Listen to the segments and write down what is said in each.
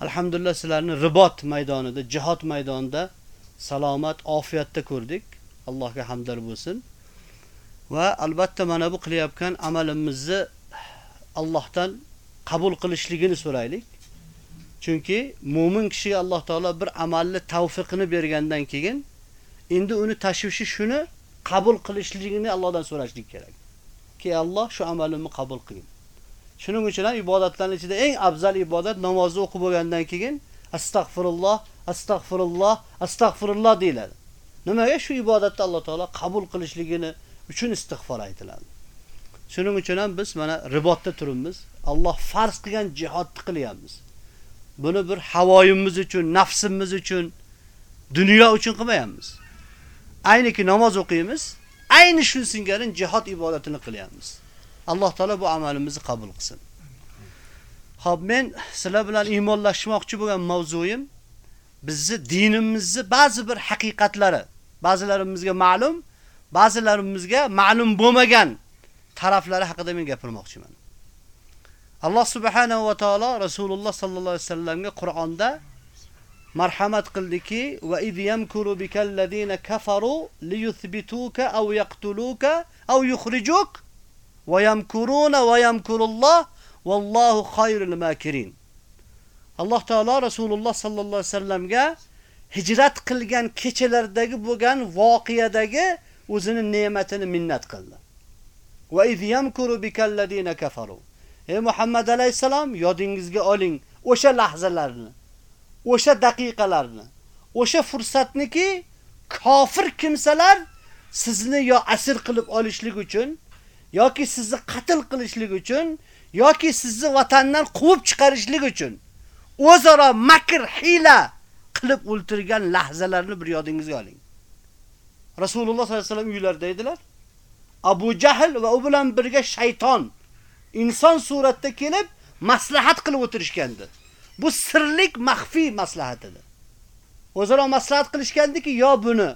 Alhamdulillah sizlarni ribot maydonida, jihad maydonida salomat, ofiyatda ko'rdik. Allohga hamdlar bo'lsin. Va albatta mana bu qilayotgan amalimizni Allohdan qabul qilishligini so'raylik. Chunki mu'min kishiga Alloh taolo bir amalni tavfiqini bergandan keyin endi uni tashvishi shuni qabul qilishligini Allohdan so'rashlik kerak. Ki Alloh shu amalimni qabul qilsin. Shuning uchun ham ibodatlarning ichida eng afzal ibodat namozni o'qib bo'lgandan keyin astag'firulloh, astag'firulloh, astag'firulloh deyiladi. Nimaga shu ibodatni Alloh taolo qabul qilishligini uchun istig'for aytiladi. Shuning uchun ham biz mana ribotda turibmiz. Alloh farz qilgan jihodni qilyapmiz. Buni bir havoyimiz uchun, nafsimiz uchun, dunyo uchun qilmayapmiz. Ayniki namoz o'qiymiz, ayni shu singari jihod ibodatini qilyapmiz. Alloh taolo bu amalimizni qabul qilsin. Xo'p, men sizlar bilan iymonlashmoqchi bo'lgan mavzuyim bizni dinimizni ba'zi bir haqiqatlari, ba'zilarimizga ma'lum, ba'zilarimizga ma'lum bo'lmagan taraflari haqida men gapirmoqchiman. Alloh subhanahu va taolo Rasululloh sallallohu alayhi vasallamga Qur'onda marhamat qildiki va id yamkuru bikallazina kafaru liyuthbituka aw yaqtuluka aw yukhrijuk va yamkuruna va yamkurulloh vallohu khayrul makirin. Alloh taolo Rasululloh sallallohu alayhi vasallamga hijrat qilgan kechalardagi bo'lgan voqeadagi o'zini ne'matini minnat qildi. Va iz yamkuru bikallazina kafaru. Ey Muhammad alayhisalom, yodingizga oling o'sha lahzalarni, o'sha daqiqalarni, o'sha fursatniki kofir kimsalar sizni yo asir qilib olishlik uchun yoki sizni qatl qilishlik uchun yoki sizni vatandan quvib chiqarishlik uchun o'zaro makr, hila qilib o'ltirgan lahzalarni bir yodingizga oling. Rasululloh sollallohu alayhi vasallam uylarida edilar. Abu Jahl va u bilan birga shayton inson suratda kelib maslahat qilib o'tirishgandi. Bu sirlik maxfiy maslahat edi. O'zaro maslahat qilishgandiki, yo buni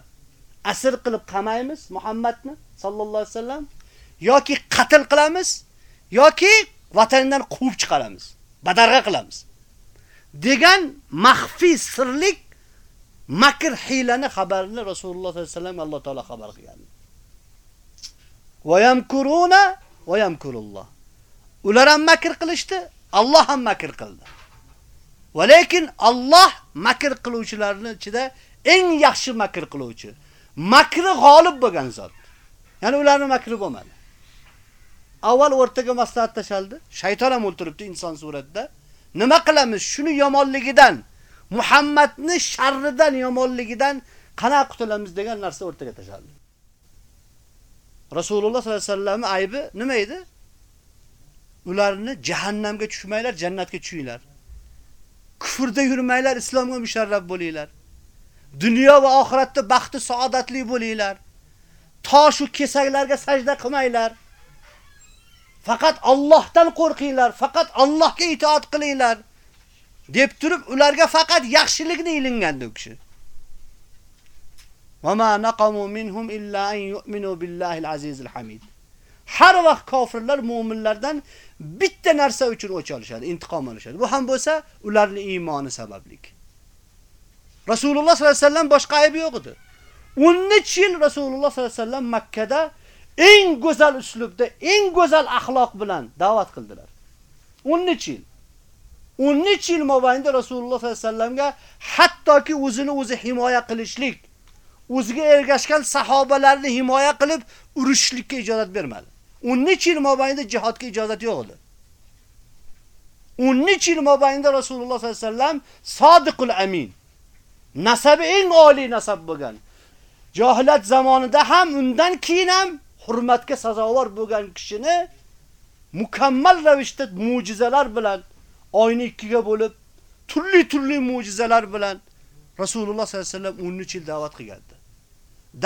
asir qilib qamaymiz Muhammadni sallallohu alayhi vasallam yoki qatl qilamiz yoki vatandan quvib chiqaramiz, badarg'a qilamiz. degan maxfiy sirlik makr hilani xabarini Rasululloh sollallohu alayhi vasallam Alloh taolo xabar qilgan. Va yamkuruna va yamkurulloh. Ular ham makr qilishdi, Alloh ham makr qildi. Va lekin Alloh makr qiluvchilarning ichida eng yaxshi makr qiluvchi, makri g'olib bo'lgan zot. Ya'ni ularning makri bo'lmadi. Avval o'rtaga maslahat tashaldi. Shayton ham o'ltiribdi inson suratida. Nima qilamiz? Shuni yomonligidan, Muhammadni sharridan, yomonligidan qana qutulamiz degan narsa o'rtaga tashaldi. Rasululloh sollallohu alayhi vasallamning aybi nima edi? Ularni jahannamga tushmanglar, jannatga tushinglar. Kufrda yurmanglar, islomga musharraf bo'linglar. Dunyo va oxiratda baxtli, saodatli bo'linglar. Tosh u kesaklarga sajda qilmanglar. Faqat Allohdan qo'rqinglar, faqat Allohga itoat qilinglar deb turib ularga faqat yaxshilikni ilingandi u kishi. Ma naqamu minhum illa an yu'minu billahi al-azizil hamid. Har vaqt kofirlar mu'minlardan bitta narsa uchun o'ch olishadi, intiqom olishadi. Bu ham bo'lsa ularning iymoni sabablik. Rasululloh sollallohu alayhi vasallam boshqa aybi yo'q edi. 13 yil Rasululloh sollallohu alayhi vasallam Makka da eng go'zal uslubda, eng go'zal axloq bilan da'vat qildilar. 13 yil. 13 yil mobaynida Rasululloh sollallohu alayhi vasallamga hattoki o'zini o'zi himoya qilishlik, o'ziga ergashgan sahobalarni himoya qilib urushishlikka ijozat bermadi. 13 yil mobaynida jihodga ijozat yo'q edi. 13 yil mobaynida Rasululloh sollallohu alayhi vasallam sodiqul amin. Nasabi eng oliy nasab bo'lgan. Jahilat zamonida ham undan keyin ham hurmatga sazovor bo'lgan kishini mukammal ravishda mo'jizalar bilan oyni ikkiga bo'lib, turli-turli mo'jizalar bilan Rasululloh sollallohu alayhi vasallam 13 yil da'vat qilgandi.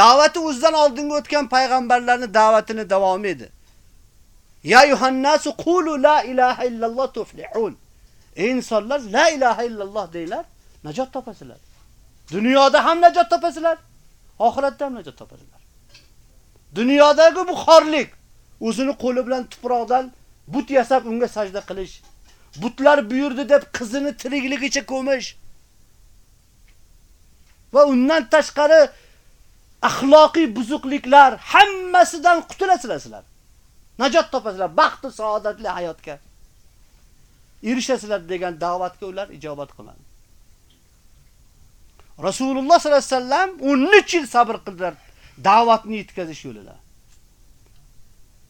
Da'vati o'zidan oldingi o'tgan payg'ambarlarning da'vatini davom edi. Ya yuhannasu qulu la ilaha illalloh tuflihun. Insonlar la ilaha illalloh deylar, najot topasizlar. Dunyoda ham najot topasizlar, oxiratda ham najot topasizlar. Dunyodagi bu xorlik, o'zini qo'li bilan tuproqdan but yasab unga sajda qilish, butlar buyurdi deb qizini tirikligicha ko'mish. Va undan tashqari axloqiy buzuqliklar hammasidan qutulasizlar sizlar. Najot topasizlar, baxt va saodatli hayotga. Erishasizlar degan da'vatga ular ijobat qilmadi. Rasululloh sollallohu alayhi vasallam 13 yil sabr qildilar. Da'vatni yetkazish yo'lida.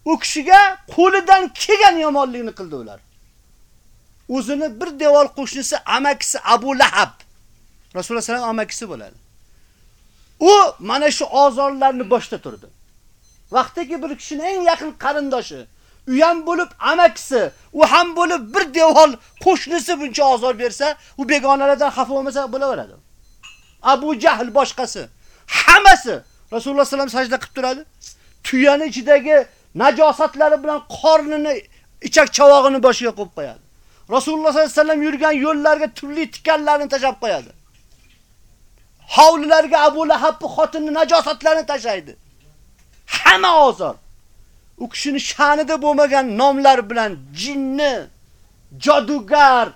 U kishiga qo'lidan kelgan yomonlikni qildi ular. O'zini bir devor qo'shnisi amakisi Abu Lahab Rasululloh sallam amakisi bo'ladi. U mana shu ozorlarni boshda turdi. Vaqtdagi bir kishining eng yaqin qarindoshi, u ham bo'lib amakisi, u ham bo'lib bir devor qo'shnisi buncha ozor bersa, u begonalardan xafa bo'lmasa bo'laveradi. Abu Jahl boshqasi, hammasi Rasululloh sallam sajda qilib turadi. Tuyani ichidagi najosatlari bilan qornini, ichak chavog'ini boshiga qo'yib qo'yadi. Rasululloh sallallohu alayhi vasallam yurgan yo'llarga turli tikanlarni tashab qo'yadi. Hovlilarga Abu Lahabni xotinini najosatlarini tashaydi. Hamma ozor. U kishining sha'nida bo'lmagan nomlar bilan jinni, jodugar,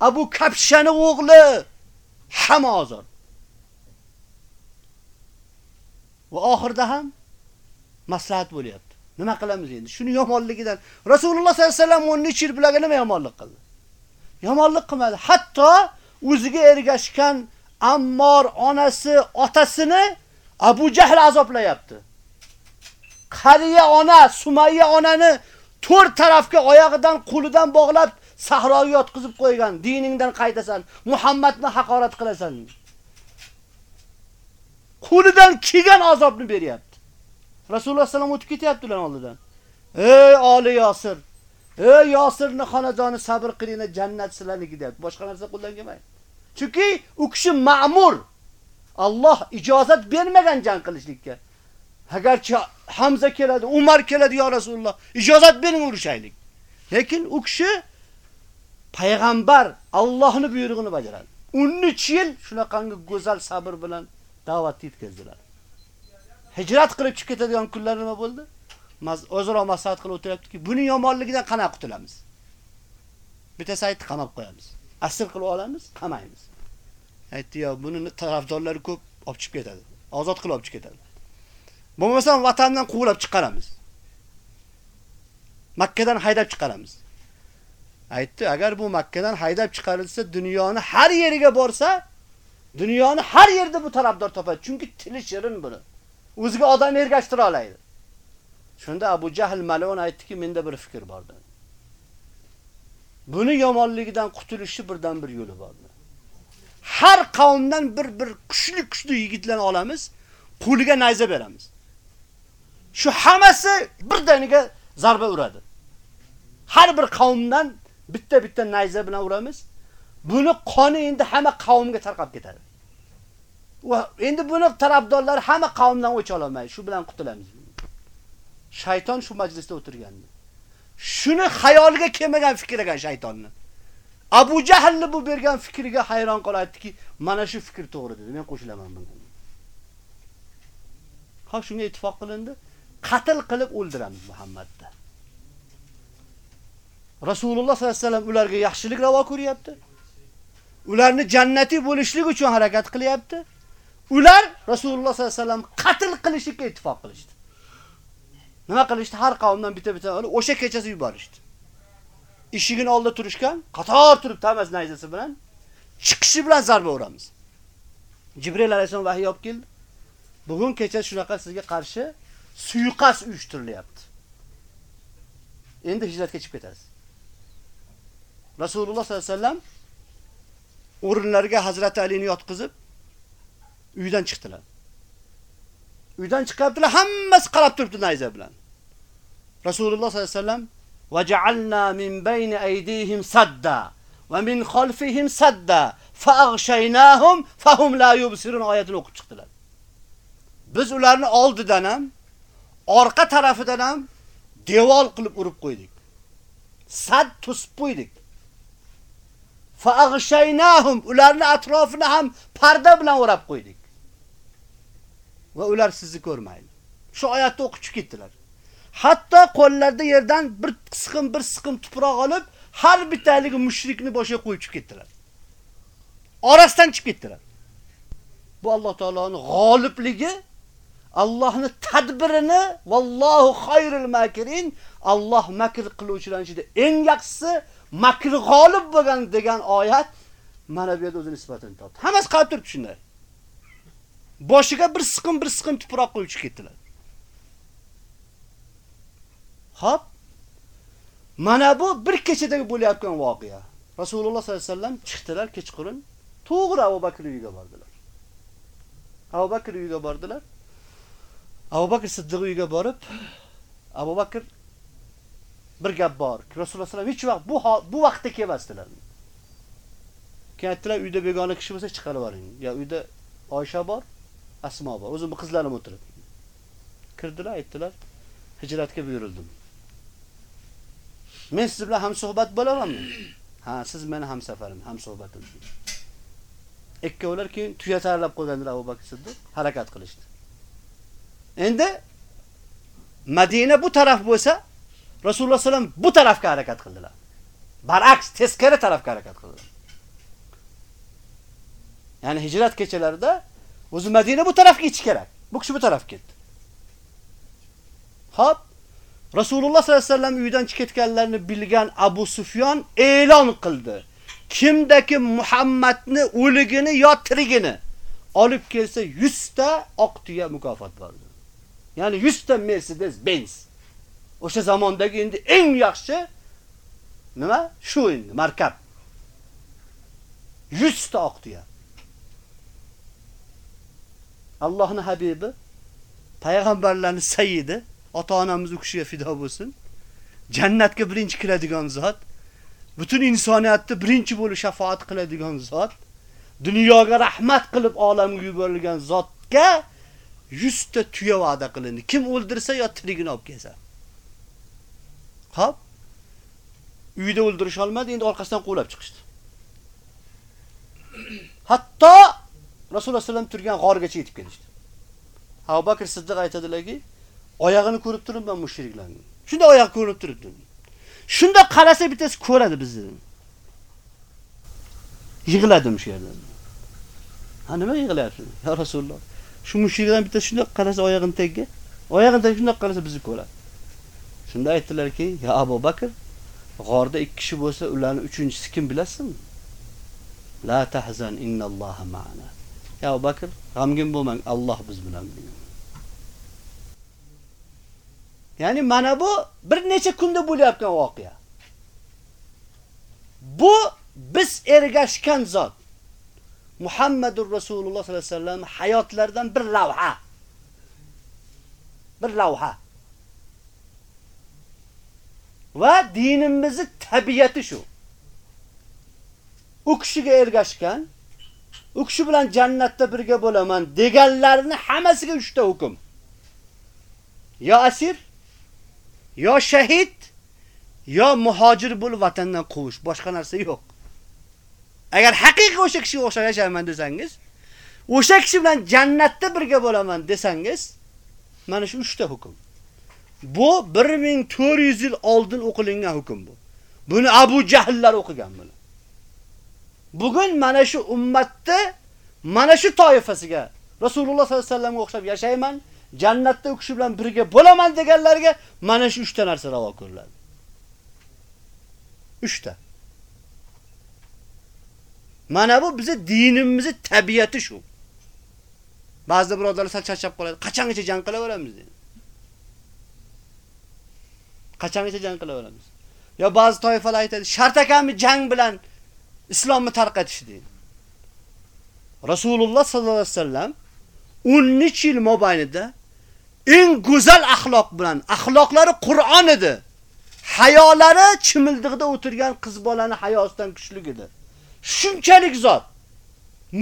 Abu Kapshani o'g'li hamma ozor. Va oxirida ham maslahat bo'lyapti. Nima qilamiz endi? Shuni yomonligidan Rasululloh sollallohu alayhi vasallam 13 yil bilan nima yomonlik qildi? Yomonlik qilmadi. Hatto o'ziga ergashgan Ammor onasi, otasini Abu Jahl azoblayapti. Qariya ona, Sumayya onani to'rt tarafga oyog'idan, qo'lidan bog'lab sahroga yotqizib qo'ygan. Diningdan qaytasan, Muhammadni haqorat qilasan. Qo'lidan kelgan azobni beryapti. Rasululloh sallam o'tib ketyaptilar oldidan. Ey oli Yosir, ey Yosirning xonadoni sabr qilinglar, jannat sizlarniki deyapti. Boshqa narsa qo'ldan kelmaydi. Chunki u kishi ma'mur. Alloh ijozat bermagan jang qilishlikka. Agarchi Hamza keladi, Umar keladi yo Rasululloh, ijozat bering urushaylik. Lekin u kishi payg'ambar Allohning buyrug'ini bajaradi. 13 yil shunaqangi go'zal sabr bilan da'vat yetkazdilar. Hijrat qilib chiqib ketadigan kunlar nima bo'ldi? O'zaro maslahat qilib o'tiryaptiki, buning yomonligidan qana qutulamiz. Bitta saytni qamab qo'yamiz. Asir qilib olamiz, qamaymiz. Aytdi, yo, buni tarafdorlari ko'p olib chiqib ketadi. Ozod qilib olib chiqib ketadi. Bo'lmasa vatandan quvlab chiqaramiz. Makkadan haydab chiqaramiz. Aytdi, agar bu Makkadan haydab chiqarilsa, dunyoni har yeriga borsa, dunyoni har yerda bu tarafdor topadi. Chunki tili shirin buni. O'ziga odam ergashtira oladi. Shunda Abu Jahl malon aytdiki, menda bir fikr bor dedi. Buni yomonligidan qutulishni birdan bir yo'li bor. Har qavmdan bir bir kuchli kuchli yigitlarni olamiz, qo'liga nayza beramiz. Shu hammasi birdaniga zarba uradi. Har bir qavmdan bitta-bitta nayza bilan uramiz. Buni qoni endi hamma qavmga tarqab ketadi. Va endi buni tarafdorlar hamma qavmdan o'ch olmaydi. Shu bilan qutulamiz. Shayton shu majlisda o'tirgandi. Shuni xayoliga kelmagan fikr ekan shaytonni. Abu Jahlni bu bergan fikriga hayron qoladiki, mana shu fikr to'g'ri dedi. Men qo'shilaman bunga. Xo'p, shunga ittifoq qilindi. Qatl qilib o'ldiramiz Muhammadni. Rasululloh sollallohu alayhi vasallam ularga yaxshilik ravo ko'ryapti. Ularni jannati bo'lishlik uchun harakat qilyapti. Ular Rasululloh sollallohu alayhi vasallam qatl qilishga ittifoq qilishdi. Nima qilishdi? Har qavmdan bitta-bitta olib o'sha kechasi yuborishdi. Eshigini oldida turishgan, qator turib Tamas nayzasi bilan chiqishi bilan zarba uramiz. Jibril alayhisalom vahiy olib keldi. Bugun kecha shunaqa sizga qarshi suiqas uyushtirilyapti. Endi hijratga chiqib ketasiz. Rasululloh sollallohu alayhi vasallam o'rinlariga Hazrat Alini yotqizib uydan chiqdilar. Uydan chiqyaptilar hammasi qarab turibdi nayza bilan. Rasululloh sollallohu alayhi vasallam va ja'alna min bayni aydihim sadda va min xalfihim sadda fa'aghshaynahum fahum la yubsirun oyatini o'qib chiqdilar. Biz ularni oldidan ham, orqa tarafidan ham devor qilib urib qo'ydik. Sad tusib qo'ydik. Fa'aghshaynahum ularni atrofini ham parda bilan o'rab qo'ydik. Va ular sizni ko'rmaydi. Shu oyatni o'qib ketdilar. Hatto qo'llarida yerdan bir qisqim bir siqim tuproq olib, har bittaligi mushrikni boshiga qo'yib ketdilar. Orasidan chiqib ketdilar. Bu Alloh taoloning g'olibligi, Allohning tadbirini, vallohu khayrul makirin, Alloh makr qiluvchilar ichida eng yaxshisi, makr g'olib bo'lgan degan oyat mana bu yerda o'zini isbotini topdi. Hammasi qarab turibdi shunday. Boshiga bir siqim bir siqim tuproq qo'yib ketdilar. Hop. Mana bu bir kechadagi bo'layotgan voqea. Rasululloh sollallohu alayhi vasallam chiqdilar kechqurun, to'g'ri Abu Bakr uyiga bordilar. Abu Bakr uyiga bordilar. Abu Bakr Siddiq uyiga borib, Abu Bakr bir gap bor. Rasululloh sollallohu alayhi vasallam hech vaqt bu bu vaqtda kelmasdilar. Keyin aytdilar, uyda begona kishi bo'lsa chiqarib yuboring. Ya uyda Oysha bor, Asmo bor. O'zim qizlarim o'tirib. Kirdilar, aytdilar, hijratga buyurildim. Men siz bilan ham suhbat bo'lamanmi? Ha, siz meni ham safarim, ham suhbatim. Ikkovlar keyin tuya tayyorlab qo'yganlar Abu Bakr Siddiq harakat qilishdi. Endi Madina bu taraf bo'lsa, Rasululloh sallam bu tarafga harakat qildilar. Baraks teskari tarafga harakat qildilar. Ya'ni hijrat kechalarida o'zi Madina bu tarafga ketish kerak. Bu kishi bu tarafga ketdi. Hop, Rasululloh sollallohu alayhi vasallam uydan chiqib ketganlarini bilgan Abu Sufyon e'lon qildi. Kimdaki Muhammadni o'ligini yo tirigini olib kelsa 100 ta oq tuya mukofot berdi. Ya'ni 100 ta Mercedes Benz. O'sha zamondagi endi eng yaxshi nima? Shu endi markab. 100 ta oq tuya. Allohning habibi, payg'ambarlarning sayyidi ota-onamiz u kishiga fido bo'lsin. Jannatga birinchi kiradigan zot, butun insoniyatni birinchi bo'lib shafaat qiladigan zot, dunyoga rahmat qilib olamga yuborilgan zotga 100 ta tuya va'da qilindi. Kim o'ldirsa yo tirigini olib kelsa. Xo'p. Uyda o'ldirish olmadi, endi orqasidan quvlab chiqishdi. Hatto Rasululloh sallam turgan g'orgacha yetib kelishdi. Abu Bakr Siddiq aytadilarki, oyog'ini ko'rib turibman mushriklarning. Shunda oyoq ko'rib turibdi. Shunda qarasa bittasi ko'radi bizni. Yig'ladim shu yerda. Ha nima yig'layapsiz? Ya Rasululloh. Shu mushriklardan bittasi shunda qarasa oyog'ini tagiga, oyog'ini tagiga shunda qarasa bizni ko'radi. Shunda aytdilarki, "Ya Abu Bakr, g'orda 2 kishi bo'lsa, ularning uchinchisi kim bilasizmi? La tahzan innalloha ma'ana." Ya Abu Bakr, g'amgin bo'lmang, Alloh biz bilan birga. Ya'ni mana bu bir necha kunda bo'layotgan voqea. Bu biz ergashgan zot. Muhammadur Rasululloh sollallohu alayhi vasallam hayotlaridan bir lavha. Bir lavha. Va dinimizning tabiati shu. U kishiga ergashgan, u kishi bilan jannatda birga bo'laman deganlarni hammasiga 3 ta hukm. Yo asir, yo shahid, yo muhojir bo'lib vatandan quvish, boshqa narsa yo'q. Agar haqiqiy o'sha kishiga o'xshab yashayman desangiz, o'sha kishi bilan jannatda birga bo'laman desangiz, mana shu 3 ta hukm. Bu 1400 yil oldin o'qilingan hukm bu. Buni Abu Jahllar o'qigan buni. Bugun mana shu ummatda mana shu toifasiga Rasululloh sollallohu alayhi vasallamga o'xshab yashayman, jannatda u kishi bilan birga bo'laman deganlarga mana shu 3 ta narsa ravo ko'riladi. 3 ta. Mana bu bizning dinimizning tabiati shu. Ba'zi birodarlar sal charchab qoladi. Qachongacha jang qilaveramiz deydi. Qachongacha jang qilaveramiz? Yo ba'zi toifalar aytadi, shart ekanmi jang bilan islomni tarqatish deydi. Rasululloh sallallohu alayhi vasallam 13 yil mobaynida eng go'zal axloq bilan, axloqlari Qur'on edi. Hayolari chimildig'ida o'tirgan qiz bolani hayosidan kuchli edi. Shunchalik zot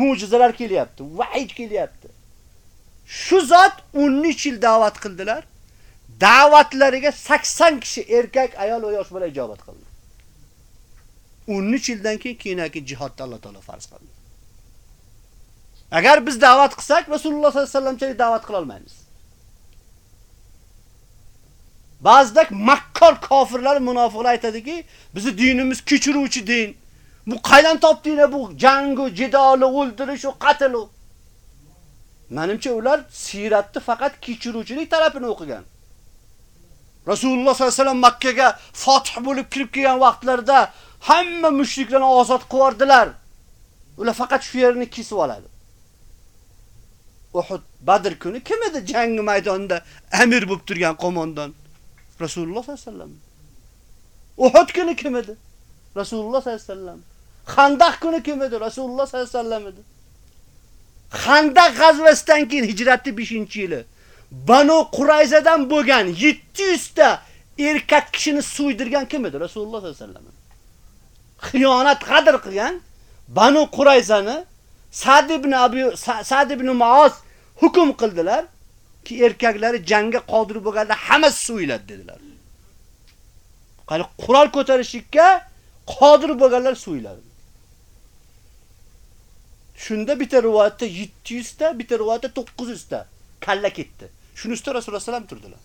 mo'jizalar kelyapti, vahiy kelyapti. Shu zot 13 yil da'vat qildilar. Da'vatlariga 80 kishi erkak, ayol va yosh bola ijobat qildi. 13 yildan keyin keyinaki jihodda Alloh taolo farz qildi. Agar biz da'vat qilsak, Rasululloh sollallohu alayhi vasallamchalik da'vat qila olmaymiz. Ba'zida makkor kofirlar, munofiqlar aytadiki, bizi dinimiz kechiruvchi din. Bu qaydan topdinglar bu jangu, jidoli, o'ldirish va qatl. Menimcha ular siyratni faqat kechiruvchilik tarafini o'qigan. Rasululloh sollallohu alayhi vasallam Makka ga Fatih bo'lib kirib kelgan vaqtlarda hamma mushriklarni ozod qilardilar. Ular faqat shu yerni kesib oladi. Uhud Badr kuni kim edi jang maydonida amir bo'lib turgan qo'mondan? Rasululloh sollallohu alayhi vasallam. Uhud kuni kim edi? Rasululloh sollallohu alayhi vasallam. Xandaq kuni kim edi? Rasululloh sollallohu alayhi vasallam edi. Xandaq g'azvasidan keyin hijratning 5-yili Banu Qurayzadan bo'lgan 700 ta erkak kishini so'ydirgan kim edi? Rasululloh sollallohu alayhi vasallam. Xiyonat qadr qilgan Banu Qurayzani Sa'd ibn Abi Sa'd ibn Muoz hukm qildilar ki erkaklari jangga qodir bo'lganda hammasi so'yiladi dedilar. Qani qurol ko'tarishlikka qodir bo'lganlar so'yiladi. Shunda bitta rivoyatda 700 ta, bitta rivoyatda 900 ta kalla ketdi. Shuni ustida Rasululloh sallam turdilar.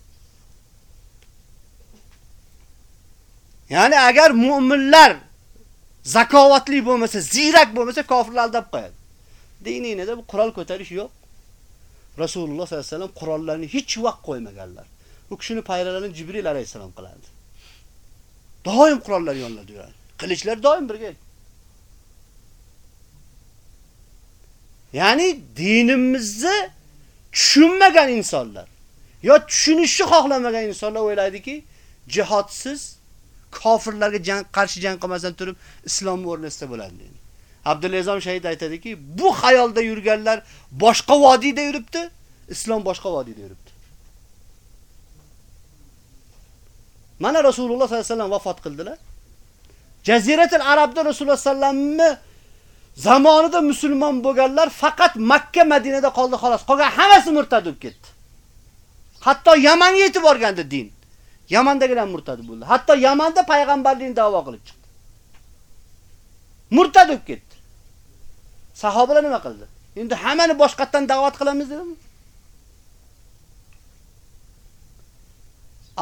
Ya'ni agar mu'minlar zakovatli bo'lmasa, zirak bo'lmasa kofirlar aldab qo'yadi. Diningizda bu qurol ko'tarish yo'q. Rasululloh sollallohu alayhi vasallam qurollarni hech vaqt qo'ymaganlar. Bu kishini payralarini Jibril alayhisalom qiladi. Doim qurollar yonlarida yuradi. Qilichlar doim birga. Ya'ni dinimizni tushunmagan insonlar yo tushunishni xohlamagan insonlar o'ylaydiki, jihodsiz kofirlarga jang qarshi jang qilmasdan turib islom o'rnasida bo'ladi deydi. Abdulazom shahid aytadiki, bu xayolda yurganlar boshqa vodiyda yuribdi, islom boshqa vodiyda yuribdi. Mana Rasululloh sollallohu alayhi vasallam vafot qildilar. Jaziratul Arabda Rasululloh sallamni zamonida musulmon bo'lganlar faqat Makka, Madinada qoldi xolos. Qolgan hammasi murtad bo'lib ketdi. Hatto Yamanga yetib borganda din. Yamandagilar murtad bo'ldi. Hatto Yamanda payg'ambarlikni da'vo qilib chiqdi. Murtad bo'lib ketdi. Sahobalar nima qildi? Endi hammani boshqatdan da'vat qilamiz dedimi?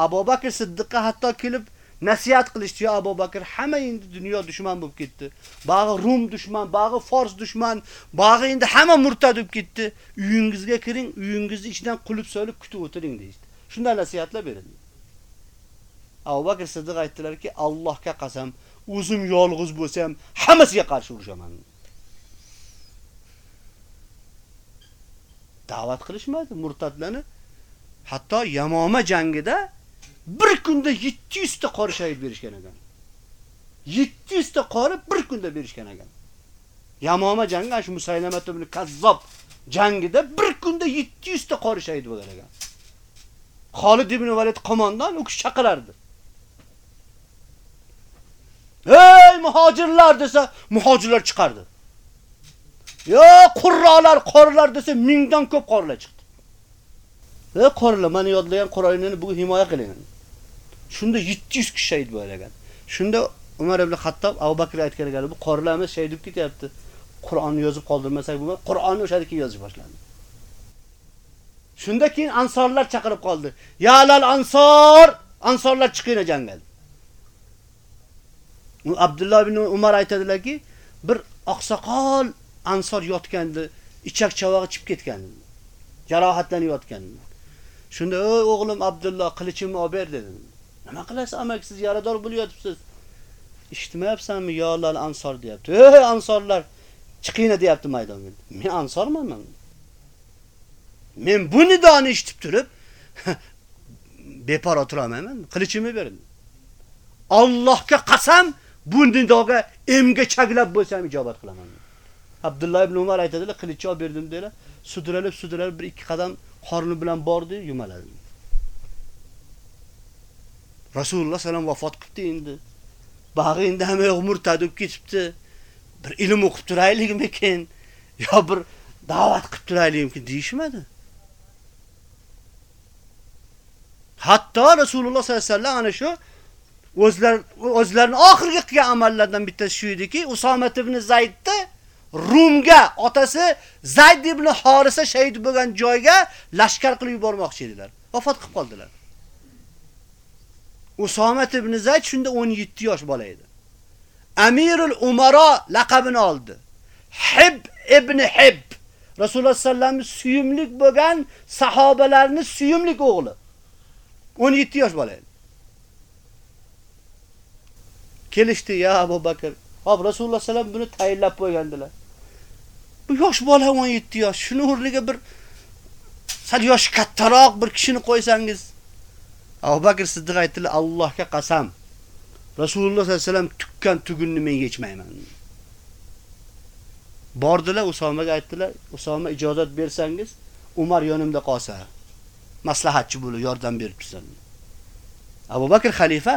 Abu Bakr Siddiqqa hatto kelib nasihat qilishdi, yo Abu Bakr, hamma endi dunyo dushman bo'lib ketdi. Bag'i Rum dushman, bag'i Fors dushman, bag'i endi hamma murtad bo'lib ketdi. Uyingizga kiring, uyingizni ichidan qulib solib kutib o'tiring" deydi. Shunday nasihatlar berildi. Abu Bakr Siddiq aytdilarki, "Allohga qasam, o'zim yolg'iz bo'lsam, hammasiga qarshi urushaman." Da'vat qilishmadi murtadlarni. Hatto Yamoma jangida bir kunda 700 ta qori shahid berishgan ekan. 700 ta qori bir kunda berishgan ekan. Yamoma jangi shu Musaylamat ibn Kazzob jangida bir kunda 700 ta qori shahid bo'lgan ekan. Xolid ibn Valid qo'mondan u kishi chaqirardi. Ey muhojirlar desa, muhojirlar chiqardi. Yo, qurrolar, qorilar desa, mingdan ko'p qorilar chiqdi. Ey qorilar, meni yodlagan Qur'onni bugun himoya qiling. Shunda 700 kishi shahid bo'lgan. Shunda Umar ibn Xattob Abu Bakr aytganlar bu qorilarimiz shahid bo'lib ketyapti. Qur'onni yozib qoldirmasak bo'lmaydi. Qur'onni o'sha keyin yozish boshlandi. Shunda keyin ansorlar chaqirib qoldi. Ya lal ansor, ansorlar chiqinglar jangga. Abdulloh ibn Umar aytadilarki, bir oqsoqol ansor yotgandi, ichak chavog'i chib ketgandi. Jarohatlanib yotgandi. Shunda, "Ey o'g'lim Abdulloh, qilichimni olib ber" dedim. Nima qilasiz, amak siz yarador bo'lib yotibsiz. Eshitmayapsanmi, yo'llar ansor deyapti. "Ey ansorlar, chiqinglar deyapti maydonga." Men ansorman men. Men bu nidoni eshitib turib beparo turamayman. Qilichimni berin. Allohga qasam, bu nidoga emga chaglab bo'lsam ijobat qilaman. Abdulloh ibn Umar aytadilar, qilichni olib berdim dedilar. Sudralib, sudralib bir ikki qadam qorni bilan bordi, yumaladi. Rasululloh sallam vafot qildi endi. Bag'i endi hamma yoq murtad bo'lib ketibdi. Bir ilm o'qib turaylikmikin yo bir da'vat qilib turaylikmikin deyishmadi. Hatto Rasululloh sallallohu alayhi vasallam ana shu o'zlar o'zlarining oxirgi qilgan amallardan bittasi shu ediki, Usomat ibn Zaydni Rumga otasi Zayd ibn Horisa shahid bo'lgan joyga lashkar qilib yubormoqchi edilar. Vafot qilib qoldilar. Usomat ibn Zayd shunda 17 yosh bola edi. Amirul Umara laqabini oldi. Hib ibn Hib. Rasululloh sallallohu suyumlik bo'lgan sahobalarning suyumlik o'g'li. 17 yosh bola edi. Kelishdi ya Abu Bakr. Hop Rasululloh sallam buni tayinlab qo'ygandilar. Bu yosh bola 17 yosh. Shuni o'rniga bir sal yosh kattaroq bir kishini qo'ysangiz. Abu Bakr Siddiq aytdilar, Allohga qasam. Rasululloh sallallohu alayhi vasallam tukkan tugunni men yechmayman. Bordilar Usomaga aytdilar, Usoma ijozat bersangiz, Umar yonimda qolsa, maslahatchi bo'lib yordam berib tursin. Abu Bakr xalifa.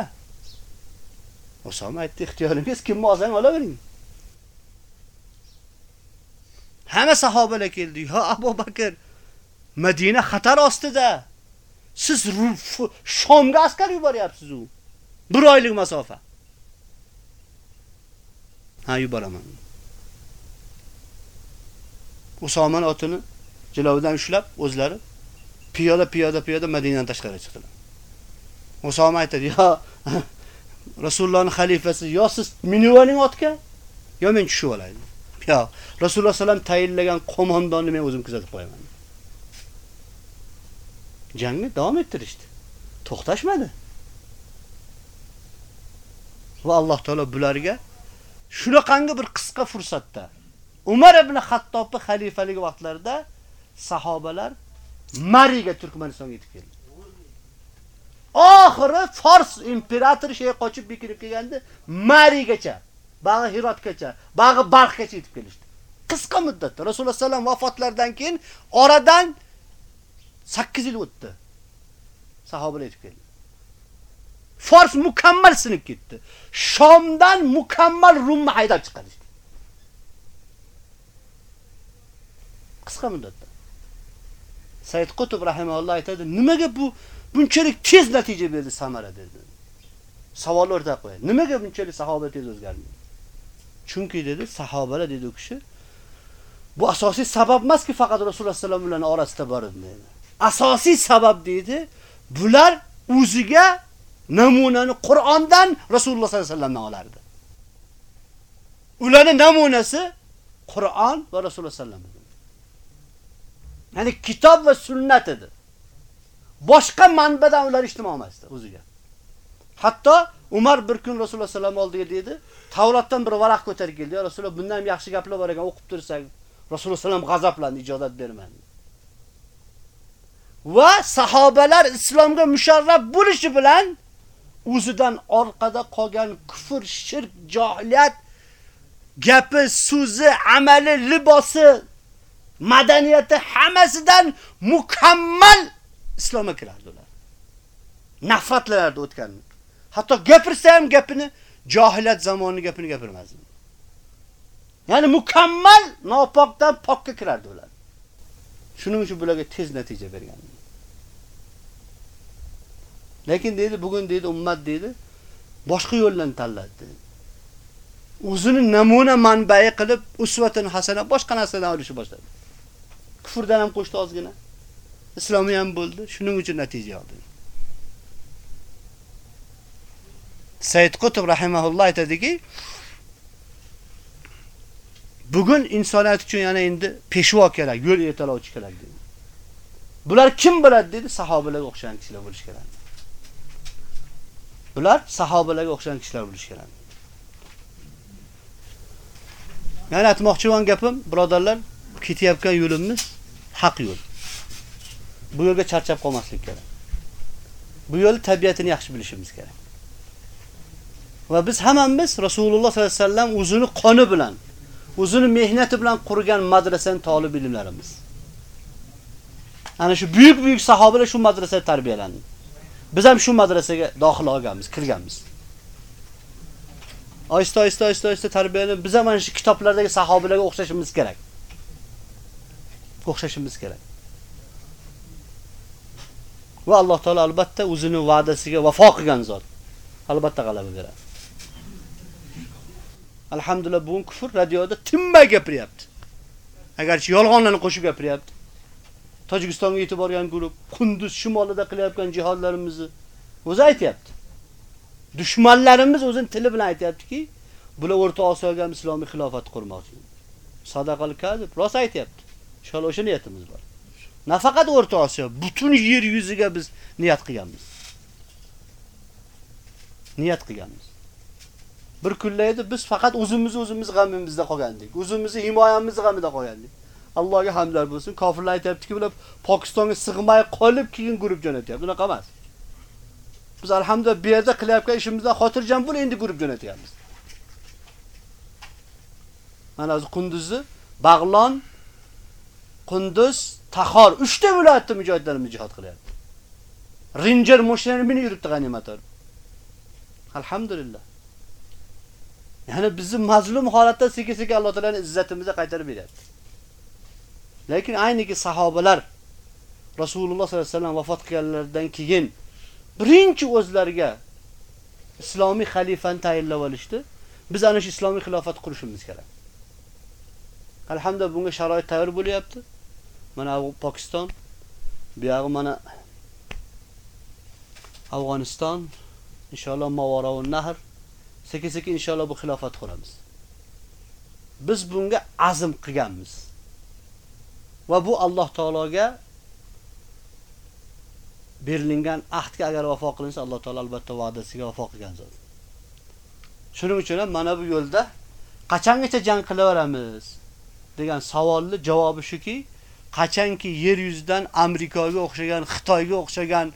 Usoma aytdi, ixtiyoringiz kimni olsang olavering. Hamma sahobalar keldi. "Yo Abu Bakr, Madina xatar ostida. Siz Shomga askar yuboryapsiz u. Bir oylik masofa. Ha, yuboraman. Usoman otini jilovidan ushlab o'zlari piyoda piyoda piyoda Madinadan tashqariga chiqdilar. Usoma aytadi, "Yo, Rasulullohning xalifasi, yo siz minib oling otga, yo men tushib olayman." Yo, Rasululloh sallam tayinlagan qo'mondonni men o'zim kuzatib qo'yaman. Jangni davom ettirishdi. To'xtashmadi. Va Alloh taolo bularga shunaqangi bir qisqa fursatda Umar ibn Xattobning xalifaligi vaqtlarida sahobalar Mariga Turkmanistonga yetib keldi. Oxiri Fors imperatori shay qochib bekirib kelganda Marigacha, bag'i Hirotgacha, bag'i Balxgacha yetib kelishdi. Qisqa muddatda Rasululloh sallam vafotlaridan keyin oradan 8 yil o'tdi. Sahobalar yetib keldi. Fors mukammal sinib ketdi. Shomdan mukammal Rumni haydab chiqarishdi. Qisqa muddatda. Said Qutb rahimahulloh aytadi, nimaga bu bunchalik tez natija berdi Samara dedi. Savol o'rtaga qo'yadi. Nimaga bunchalik sahoba tez o'zgardi? Chunki dedi, sahobalar dedi u kishi bu asosiy sabab emaski faqat Rasululloh sallallohu alayhi vasallam bilan orasida bor edi. Asosiy sabab dedi, bular o'ziga namunani Qur'ondan Rasululloh sallallohu alayhi vasallamdan olardi. Ularning namunasi Qur'on va Rasululloh sallallohu alayhi vasallam. Ya'ni kitob va sunnat edi. Boshqa manbadan ular ijtimo olmasdi o'ziga. Hatto Umar bir kun Rasululloh sallallohu alayhi vasallam oldiga dedi, Tavrotdan bir varaq ko'tarib keldi. Ya Rasululloh, bundan ham yaxshi gaplar bor ekan, o'qib tursak. Rasululloh sallam g'azablandi, ijozat bermadi. Va sahobalar islomga musharraf bo'lishi bilan o'zidan orqada qolgan kufr, shirk, jahiliyat gapi, so'zi, amali, libosi, madaniyati hammasidan mukammal islomga kirardi ular. Nafratlanardi o'tgan. Hatto gapirsa ham gapini johiliyat zamonining gapini gapirmasdi. Ya'ni mukammal nopokdan pokka kirardi ular. Shuning uchun bularga tez natija bergan. Lekin deydi, bugun deydi ummat deydi, boshqa yo'llarni tanladi. O'zini namuna manbai qilib, usvatun hasana boshqa narsadan olishni boshladi. Kufrdan ham qo'shdi ozgina. Islomiy ham bo'ldi, shuning uchun natija oldi. Said Qutb rahimahulloh aytadiki, bugun insoniyat uchun yana endi peshvo kerak, yo'l ertalovchi kerak dedi. Bular kim biladi dedi? Sahobalarga o'xshagan kishilar bo'lish kerak. Bular sahobalarga o'xshagan kishilar bo'lish kerak. Ya'ni aytmoqchi bo'lgan gapim, birodarlar, ketayotgan yo'limiz haq yo'l. Bu yo'lga charchab qolmaslik kerak. Bu yo'l tabiatini yaxshi bilishimiz kerak. Va biz hammamiz Rasululloh sollallohu alayhi vasallam o'zini qoni bilan, o'zini mehnati bilan qurgan madrasaning talib ilmlarimiz. Ana shu buyuk-buyuk sahobalar shu madrasada tarbiyalandi. Biz ham shu madrasaga daxil olganmiz, kirganmiz. Oysta oysta oysta oysta tarbiyalanib, biz ham mana shu kitoblardagi sahobalarga o'xshashimiz kerak. O'xshashimiz kerak. Va Alloh taolo albatta o'zining va'dasiga vafo qilgan zot. Albatta g'alaba beradi. Alhamdulillah bugun kufr radioda tinmay gapiryapti. Agarchi yolg'onlarni qo'shib gapiryapti. Tojikistonga yetib borgan guruh, Qunduz shimolida qilayotgan jihodlarimizni o'zi aytayapti. Dushmanlarimiz o'zining tili bilan aytayaptiki, bular O'rta Osiyoga islomiy xilofat qurmoqchi. Sadaqal kazib, rost aytayapti. Inshaalloh o'sha niyatimiz bor. Nafaqat O'rta Osiyo, butun yer yuziga biz niyat qilganmiz. Niyat qilganmiz. Bir kunlaydi biz faqat o'zimiz o'zimiz g'amimizda qolgandik. O'zimizni himoyamiz g'amida qolgandik. Allohga hamdlar bo'lsin. Kofirlar aytayaptiki, bular Pokistonga sig'may qolib keyin guruh jo'natyapti. unaqa emas. Biz alhamdulillah bu yerda qilayotgan ishimizdan xotirjam bo'lib endi guruh jo'natyapmiz. Mana hozir Qunduzni, Bag'lon, Qunduz, Tahor 3 ta viloyatda mujohidlarimiz jihad qilyapti. Ranger mashinani minib yuribdi g'animatlar. Alhamdulillah. Ya'ni bizni mazlum holatda sekin-sekin Alloh taolaning izzatimizga qaytarib beryapti. Lekin ayniki sahobalar Rasululloh sollallohu alayhi vasallam vafot qilganlaridan keyin birinchi o'zlariga islomiy xalifani tayinlab olishdi. Biz ana shu islomiy xilofat qurishimiz kerak. Alhamdulillah bunga sharoit tayyor bo'lyapti. Mana Pokiston, bu yog'i mana Afg'oniston, inshaalloh Mavarovun Nahr sekin-sekin inshaalloh bu xilofat quramiz. Biz bunga azm qilganmiz. Va bu Alloh taologa berilgan ahdga agar vafo qilinsa, Alloh taolo albatta va'dasiga vafo qilgan zot. Shuning uchun ham mana bu yo'lda qachongacha jang qilaveramiz degan savolni javobi shuki, qachonki yer yuzidan Amerikaga o'xshagan, Xitoyga o'xshagan,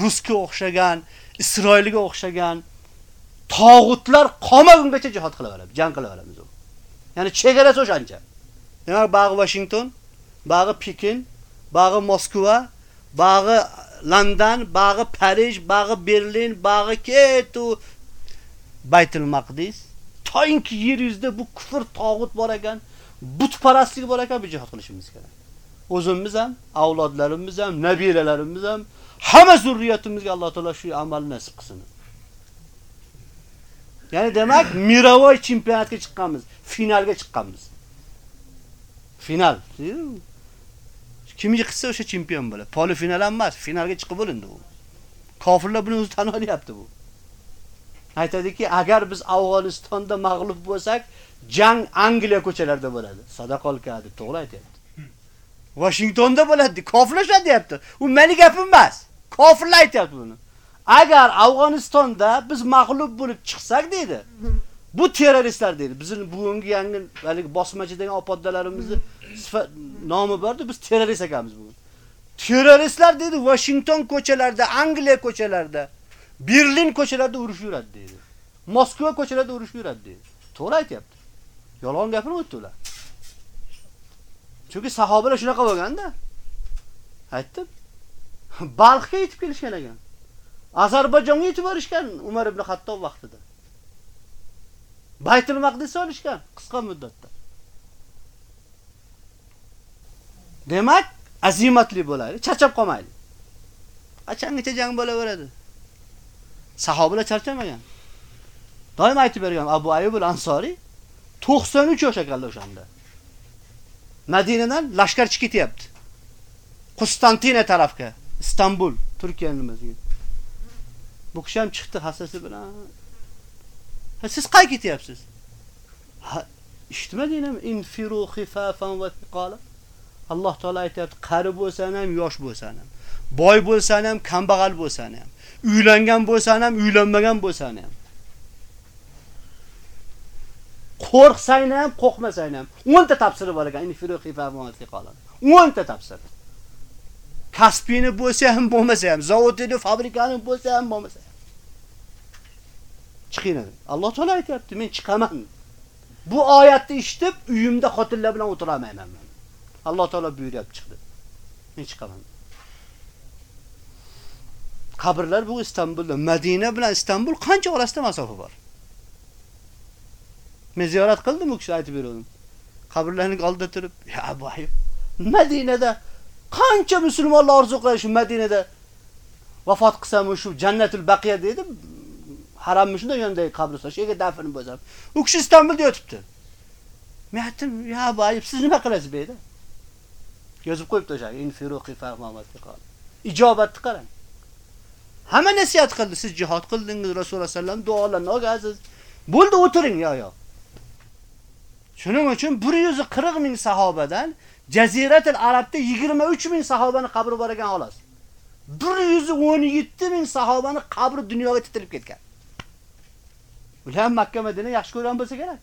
Rusga o'xshagan, Isroilga o'xshagan tog'utlar qolmagungacha jihad qilaveramiz, jang qilaveramiz u. Ya'ni chegarasi o'shancha. Demak, bag'i Washington, bag'i Pekin, bag'i Moskva, bag'i London, bag'i Parij, bag'i Berlin, bag'i ketu Baytul Maqdis. Toyinki yer yuzida bu kufr tog'ut bor ekan, butparastlik bor ekan, bu jihad qilishimiz kerak. O'zimiz ham, avlodlarimiz ham, nabiralarimiz ham, hamma zurriyatimizga Alloh taolo shu amalni nasib qilsin. Ya'ni demak, Miravoy chempionatga chiqqanmiz, finalga chiqqanmiz. Final. Kim yiqsa o'sha chempion bo'ladi. Polifinal ham emas, finalga chiqib bo'lindi u. Kofirlar buni o'zi tan olyapti bu. Aytadiki, agar biz Afg'onistonda mag'lub bo'lsak, jang Angliya ko'chalarida bo'ladi. Sadaqol kadi, to'g'ri aytyapti. Washingtonda bo'ladi, kofirlar deyapti. U meni gapim emas. Kofirlar aytyapti buni. Agar Afg'onistonda biz mag'lub bo'lib chiqsak deydi. Bu terroristlar deydi. Bizning bugungi yangi haligi bosmachi degan opoddalarimizni nomi bordi, biz terrorist ekanmiz bugun. Terroristlar dedi Washington ko'chalarida, Angliya ko'chalarida, Berlin ko'chalarida urush yuradi dedi. Moskva ko'chalarida urush yuradi dedi. To'g'ri aytibdi. Yolg'on gapirmayapti ular. Chunki sahobalar shunaqa bo'lganda. Aytdim. Balxga yetib kelishgan ekan. Ozarbayjonga yetib borishgan Umar ibn Xattob vaqtida. Baytul Maqdis olishgan qisqa muddatda. Demak, azimatli bo'ladi, charchab qolmaydi. Qachongacha jang bo'laveradi? Sahobalar charchamagan. Doim aytib bergan Abu Ayyub al-Ansori 93 yosh ekanlar o'shanda. Madinadan lashkar chiqib ketyapti. Konstantina tarafga, Istanbul, Turkiya nimasiga. Bu kishi ham chiqdi hassasi bilan. Ha, siz qay ketyapsiz? Ha, eshitmadingmi? Infiru xifafan va thiqala. Alloh taolo aytayapti, qari bo'lsan ham, yosh bo'lsan ham, boy bo'lsan ham, kambag'al bo'lsan ham, uylangan bo'lsan ham, uylanmagan bo'lsan ham. Qo'rqsang ham, qo'rqmasang ham 10 ta tafsiri bor ekan. Infiru xifafan va thiqala. 10 ta tafsir. kasbini bo'lsa ham bo'lmasa ham, zavodini, fabrikani bo'lsa ham bo'lmasa ham. Chiqing. Alloh taolo aytayapti, men chiqaman. Bu oyatni eshitib, uyimda xotinlar bilan o'tira olmayman men. Alloh taolo buyuryapti, chiqdi. Men chiqaman. Qabrlar bu Istanbulda, Madina bilan Istanbul qancha orasida masofa bor? Men ziyorat qildim, u kishi aytib berdim. Qabrlarning oldida turib, ya bu. Madinada qancha musulmonlar orzu qiladi shu Madinada vafot qilsam shu Jannatul Baqiya dedi. Harammi shunda yondagi qabriston, shu yerga dafn bo'lsam. U kishi Istanbulda yotibdi. Men aytdim, ya bu ayib, siz nima qilasiz bu yerda? Yozib qo'yibdi o'sha, infiru qifa Muhammadga qol. Ijobatni qarang. Hamma nasihat qildi, siz jihad qildingiz, Rasululloh sallam duolarni olgansiz. Bo'ldi, o'tiring, yo yo. Shuning uchun 140 ming sahobadan Jaziratul Arabda 23 ming sahobani qabri bor ekan xolos. 117 ming sahobani qabri dunyoga titilib ketgan. Ular Makka Madina yaxshi ko'rgan bo'lsa kerak.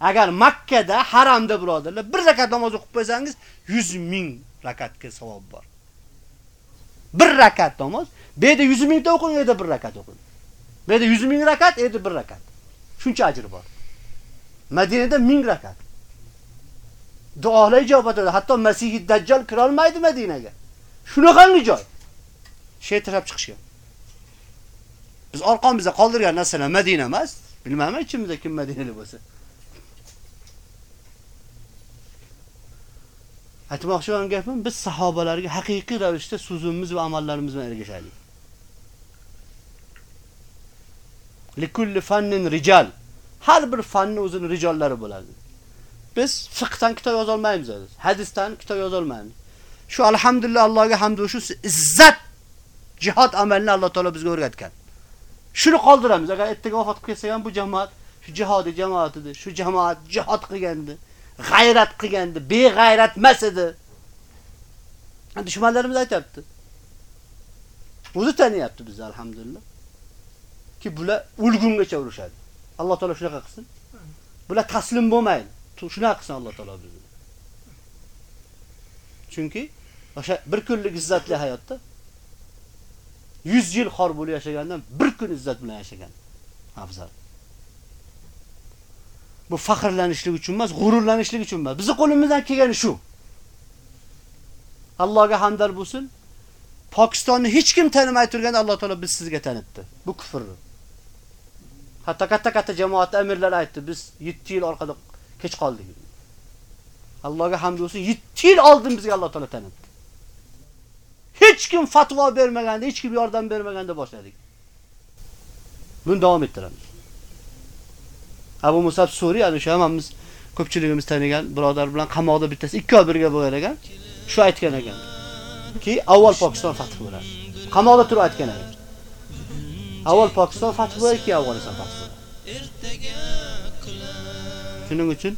Agar Makkada, haramda birodarlar, bir rakat namoz o'qib qo'ysangiz 100 ming rakatga savob bor. Bir rakat namoz, bu yerda 100 mingta o'qing, yerda bir rakat o'qing. Bu yerda 100 ming rakat, yerda bir rakat. Shuncha ajr bor. Madinada 1000 rakat. Duolar ijobat bo'ladi. Hatto Masih Dajjal kira olmaydi Madinaga. Shunaqangi joy. Shay taraf chiqishgan. Biz orqamizda qoldirgan narsalar Madina emas. Bilmayman ichimizda kim Madinali bo'lsa. Aytmoqchi bo'lgan gapim, biz sahobalarga haqiqiy ravishda so'zimiz va amallarimiz bilan ergashaylik. Likulli fannin rijal. Har bir fanning o'zini rijollari bo'ladi. Biz fiqhdan kitob yoza olmaymiz. Hadisdan kitob yoza olmaymiz. Shu alhamdulillah Allohga hamd va shu izzat jihad amalini Alloh taolo bizga o'rgatgan. Shuni qoldiramiz. Agar ertaga vafot ketsa ham bu jamoat shu jihodi jamoatidir. Shu jamoat jihad qilgandi, g'ayrat qilgandi, beg'ayrat emas edi. Dushmanlarimiz aytibdi. O'zi taniyapti biz alhamdulillah. Ki bular o'lgungacha urushadi. Alloh taolo shunaqa qilsin. Bular taslim bo'lmaydi. Shunaqa qilsin Alloh taolo bizni. Chunki o'sha bir kunlik izzatli hayotda 100 yil xor bo'lib yashagandan bir kun izzat bilan yashagan afzal. Bu faxrlanishlik uchun emas, g'ururlanishlik uchun emas. Bizning qo'limizdan kelgani shu. Allohga hamdar bo'lsin. Pokistonni hech kim tanimay turganda Alloh taolo biz sizga tanitdi. Bu kufr. Hatto katta-katta jamoat amirlari aytdi, biz 7 yil orqada kech qoldik. Allohga hamd bo'lsin, 7 yil oldin bizga Alloh taolo tanitdi. Hech kim fatvo bermaganda, hech kim yordam bermaganda boshladik. Buni davom ettiramiz. Abu Musab Suriy, ana shu hammamiz ko'pchiligimiz tanigan birodar bilan qamoqda bittasi ikki oy birga bo'lgan ekan. Shu aytgan ekan. Ki avval Pokiston fath bo'ladi. Qamoqda turib aytgan ekan. Avval Pokiston fath bo'ladi, keyin Afg'oniston fath bo'ladi. Shuning uchun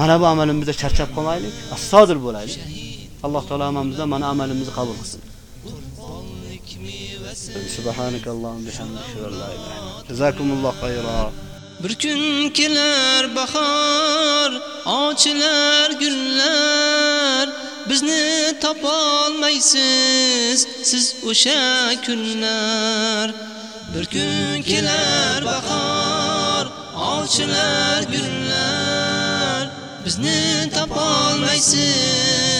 mana bu amalimizda charchab qolmaylik, astodir bo'laylik. Alloh taolo hammamizdan mana amalimizni qabul qilsin. Subhanakallahumma bihamdika la ilaha illa anta. Jazakumulloh khayran. Bir kun kelar bahor, ochilar gullar, bizni topolmaysiz siz o'sha kunlar. Bir kun kelar bahor, ochilar gullar, bizni topolmaysiz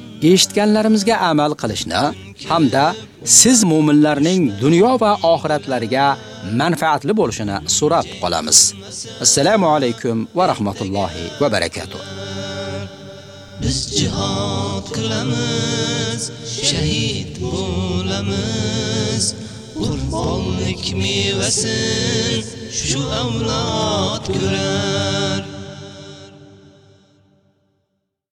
eshitganlarimizga amal qilishni hamda siz mu'minlarning dunyo va oxiratlariga manfaatli bo'lishini so'rab qolamiz. Assalomu alaykum va rahmatullohi va barakatuh. biz jihad qilamiz shahid bo'lamiz qurbonlik mevasin shu avlod ko'rar